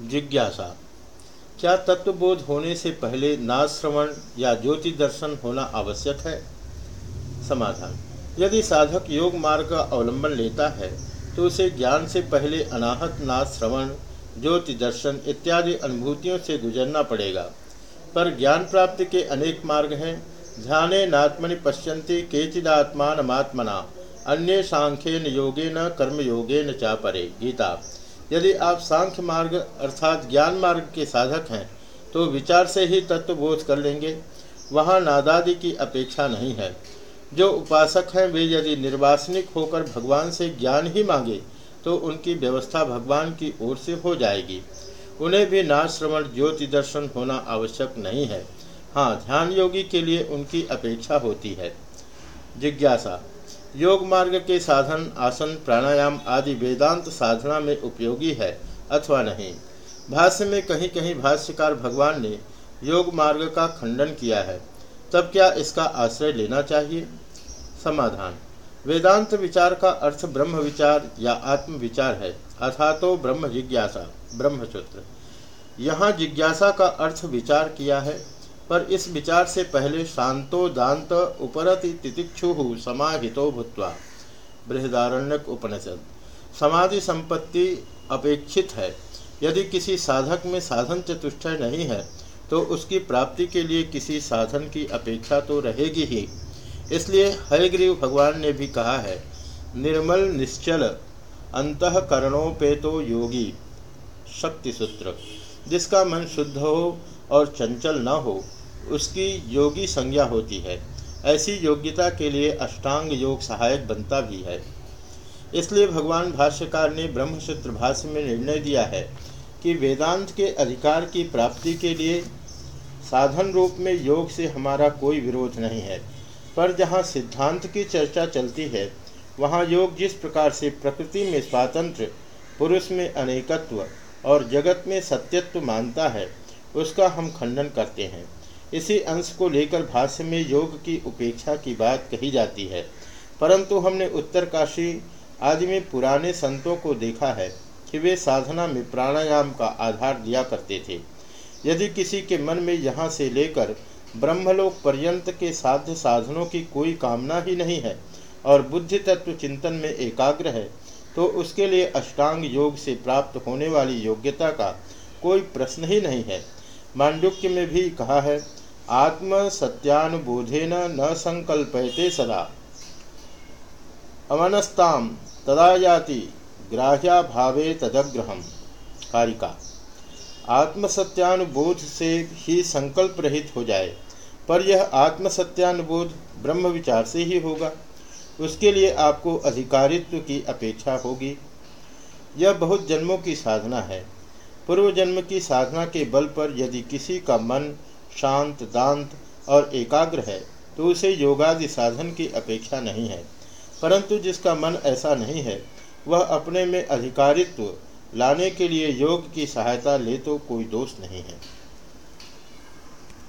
जिज्ञासा। क्या तत्वबोध होने से पहले नाद श्रवण या ज्योति दर्शन होना आवश्यक है? समाधान। यदि साधक योग मार्ग का अवलंबन लेता है तो उसे ज्ञान से पहले अनाहत नाद श्रवण ज्योति दर्शन इत्यादि अनुभूतियों से गुजरना पड़ेगा। पर ज्ञान प्राप्ति के अनेक मार्ग हैं। ध्याने नात्मनि पश्यन्ति केचिदात्मात्मना अन्य सांख्यन योगेन कर्म योगेन चा परे। गीता। यदि आप सांख्य मार्ग अर्थात ज्ञान मार्ग के साधक हैं तो विचार से ही तत्वबोध कर लेंगे। वहाँ नादादि की अपेक्षा नहीं है। जो उपासक हैं, वे यदि निर्वासनिक होकर भगवान से ज्ञान ही मांगे तो उनकी व्यवस्था भगवान की ओर से हो जाएगी। उन्हें भी नाश श्रवण ज्योति दर्शन होना आवश्यक नहीं है। हाँ ध्यान योगी के लिए उनकी अपेक्षा होती है। जिज्ञासा योग मार्ग के साधन, आसन, प्राणायाम आदि वेदांत साधना में उपयोगी है अथवा नहीं? भाष्य में कहीं कहीं भाष्यकार भगवान ने योग मार्ग का खंडन किया है। तब क्या इसका आश्रय लेना चाहिए? समाधान। वेदांत विचार का अर्थ ब्रह्म विचार या आत्म विचार है अथा तो ब्रह्म जिज्ञासा, ब्रह्मसूत्र। यहाँ जिज्ञासा का अर्थ विचार किया है पर इस विचार से पहले शांतो दांत उपरति तितिक्षु समाहितो भूतवा। बृहदारण्यक उपनिषद। समाधि संपत्ति अपेक्षित है। यदि किसी साधक में साधन चतुष्टय नहीं है तो उसकी प्राप्ति के लिए किसी साधन की अपेक्षा तो रहेगी ही। इसलिए हयग्रीव भगवान ने भी कहा है, निर्मल, निश्चल अंतकरणों पे तो योगी शक्ति सूत्र जिसका मन शुद्ध हो और चंचल न हो, उसकी योगी संज्ञा होती है। ऐसी योग्यता के लिए अष्टांग योग सहायक बनता भी है। इसलिए भगवान भाष्यकार ने ब्रह्मसूत्र भाष्य में निर्णय दिया है कि वेदांत के अधिकार की प्राप्ति के लिए साधन रूप में योग से हमारा कोई विरोध नहीं है। पर जहाँ सिद्धांत की चर्चा चलती है, वहाँ योग जिस प्रकार से प्रकृति में स्वातंत्र, पुरुष में अनेकत्व और जगत में सत्यत्व मानता है उसका हम खंडन करते हैं। इसी अंश को लेकर भाष्य में योग की उपेक्षा की बात कही जाती है। परंतु हमने उत्तरकाशी आदि में पुराने संतों को देखा है कि वे साधना में प्राणायाम का आधार दिया करते थे। यदि किसी के मन में यहाँ से लेकर ब्रह्मलोक पर्यंत के साध्य साधनों की कोई कामना ही नहीं है और बुद्धि तत्व चिंतन में एकाग्र है तो उसके लिए अष्टांग योग से प्राप्त होने वाली योग्यता का कोई प्रश्न ही नहीं है। मांडुक्य में भी कहा है, आत्म सत्यानुबोधेन न संकल्पयते सदा। अमनस्ताम तदा जाति ग्राह्या भावे तदग्रहम कारिका आत्मसत्यानुबोध से ही संकल्प रहित हो जाए, पर यह आत्मसत्यानुबोध ब्रह्म विचार से ही होगा। उसके लिए आपको अधिकारित्व की अपेक्षा होगी। यह बहुत जन्मों की साधना है। पूर्व जन्म की साधना के बल पर यदि किसी का मन शांत, दांत और एकाग्र है तो उसे योगादि साधन की अपेक्षा नहीं है। परंतु जिसका मन ऐसा नहीं है, वह अपने में अधिकारित्व लाने के लिए योग की सहायता ले तो कोई दोष नहीं है।